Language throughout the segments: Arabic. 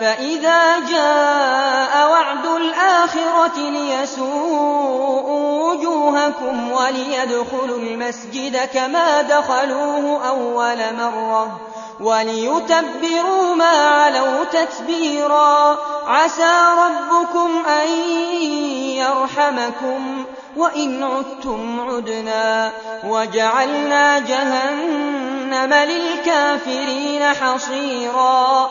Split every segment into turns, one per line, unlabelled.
فَإِذَا جَاءَ وَعْدُ الْآخِرَةِ لِيَسُوءُوا وُجُوهَكُمْ وَلِيَدْخُلُوا الْمَسْجِدَ كَمَا دَخَلُوهُ أَوَّلَ مَرَّةٍ وَلِيُتَبِّرُوا مَا عَلَوْا تَتْبِيرًا عَسَى رَبُّكُمْ أَن يَرْحَمَكُمْ وَإِنْ عُدْتُمْ عُدْنَا وَجَعَلْنَا جَهَنَّمَ لِلْكَافِرِينَ حَصِيرًا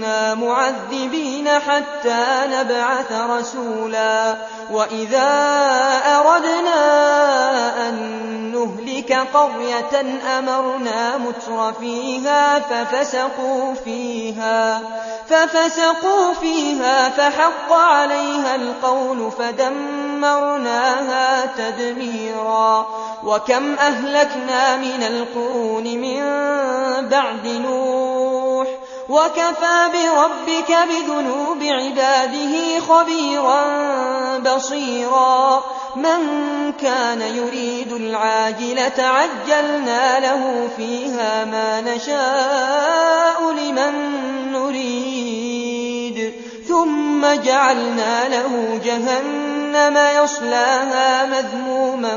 كنا معذبين حتى نبعث رسولا وإذا أردنا أن نهلك قرية أمرنا متر فيها ففسقوا فيها ففسقوا فيها فحق عليها القول فدمرناها تدميرا وكم أهلكنا من القرون من بعد نور وَكَفَى بِرَبِّكَ بِذُنُوبِ عِبَادِهِ خَبِيرًا بَصِيرًا مَنْ كَانَ يُرِيدُ الْعَاجِلَةَ عَجَّلْنَا لَهُ فِيهَا مَا نَشَاءُ لِمَنْ نُرِيدُ ثُمَّ جَعَلْنَا لَهُ جَهَنَّمَ يَصْلَاهَا مَذْمُومًا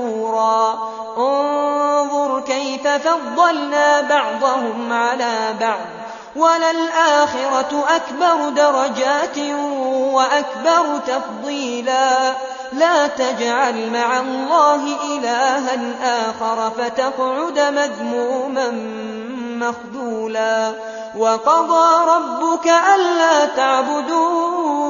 شكورا انظر كيف فضلنا بعضهم على بعض. وللآخرة أكبر درجات وأكبر تفضيلا. لا تجعل مع الله إلها آخر فتقعد مذموما مخذولا. وقضى ربك ألا تعبدون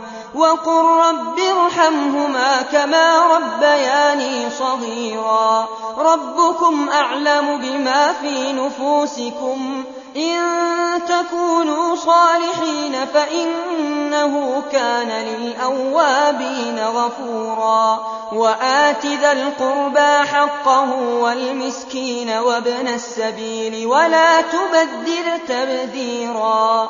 وقل رب ارحمهما كما ربياني صغيرا ربكم أعلم بما في نفوسكم إن تكونوا صالحين فإنه كان للأوابين غفورا وآت ذا القربى حقه والمسكين وابن السبيل ولا تبدل تبذيرا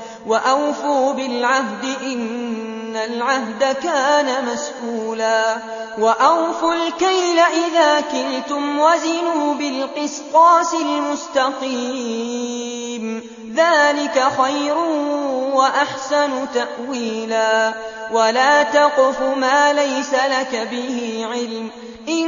وأوفوا بالعهد إن العهد كان مسئولا وأوفوا الكيل إذا كلتم وزنوا بالقسطاس المستقيم ذلك خير وأحسن تأويلا ولا تقف ما ليس لك به علم إن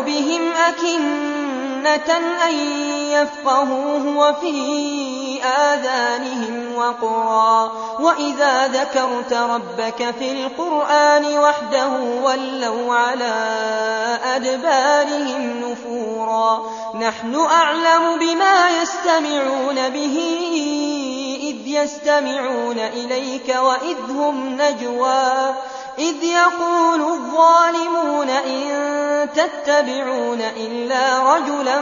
سُنَّةً أَن يَفْقَهُوهُ وَفِي آذَانِهِمْ وَقْرًا وَإِذَا ذَكَرْتَ رَبَّكَ فِي الْقُرْآنِ وَحْدَهُ وَلَّوْا عَلَىٰ أَدْبَارِهِمْ نُفُورًا نَّحْنُ أَعْلَمُ بِمَا يَسْتَمِعُونَ بِهِ إِذْ يَسْتَمِعُونَ إِلَيْكَ وَإِذْ هُمْ نَجْوَىٰ إذ يقول الظالمون إن تتبعون إلا رجلا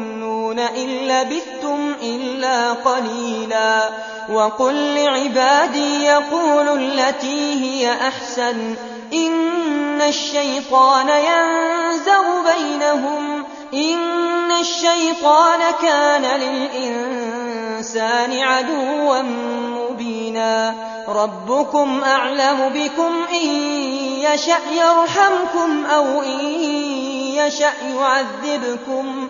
تَعْدُونَ إِن لَّبِثْتُمْ إِلَّا قَلِيلًا وَقُل لِّعِبَادِي يَقُولُوا الَّتِي هِيَ أَحْسَنُ إِنَّ الشَّيْطَانَ يَنزَغُ بَيْنَهُمْ إِنَّ الشَّيْطَانَ كَانَ لِلْإِنسَانِ عَدُوًّا مُّبِينًا رَبُّكُمْ أَعْلَمُ بِكُمْ إِن يَشَأْ يَرْحَمْكُمْ أَوْ إِن يَشَأْ يُعَذِّبْكُمْ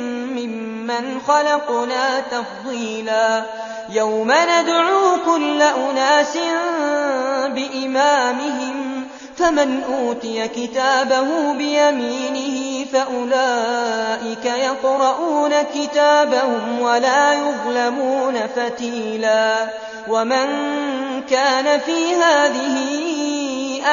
مَّنْ خَلَقْنَا تَفْضِيلًا يَوْمَ نَدْعُو كُلَّ أُنَاسٍ بِإِمَامِهِمْ فَمَنْ أُوتِيَ كِتَابَهُ بِيَمِينِهِ فَأُولَئِكَ يَقْرَؤُونَ كِتَابَهُمْ وَلَا يُظْلَمُونَ فَتِيلًا وَمَنْ كَانَ فِي هَذِهِ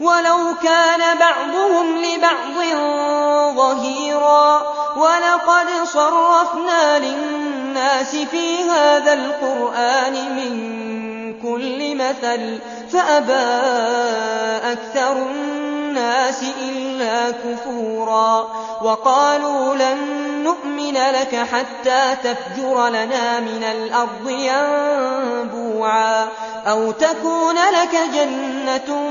ولو كان بعضهم لبعض ظهيرا ولقد صرفنا للناس في هذا القرآن من كل مثل فأبى أكثر الناس إلا كفورا وقالوا لن نؤمن لك حتى تفجر لنا من الأرض ينبوعا أو تكون لك جنة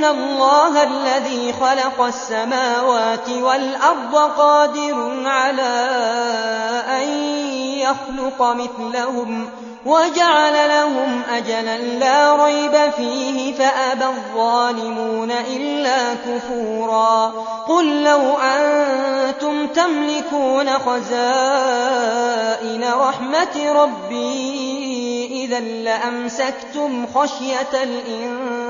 ان الله الذي خلق السماوات والارض قادر على ان يخلق مثلهم وجعل لهم اجلا لا ريب فيه فابى الظالمون الا كفورا قل لو أنتم تملكون خزائن رحمه ربي اذا لامسكتم خشيه الانسان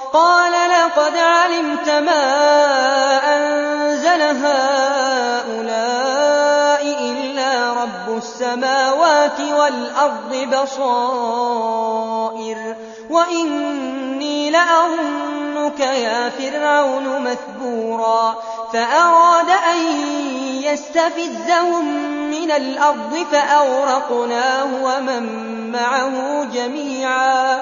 قال لقد علمت ما أنزل هؤلاء إلا رب السماوات والأرض بصائر وإني لأظنك يا فرعون مثبورا فأراد أن يستفزهم من الأرض فأورقناه ومن معه جميعا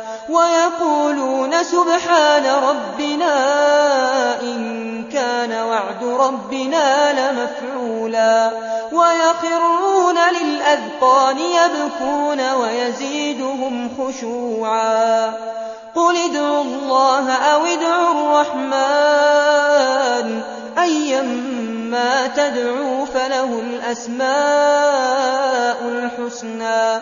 ويقولون سبحان ربنا إن كان وعد ربنا لمفعولا ويقرون للأذقان يبكون ويزيدهم خشوعا قل ادعوا الله أو ادعوا الرحمن أيما تدعوا فله الأسماء الحسنى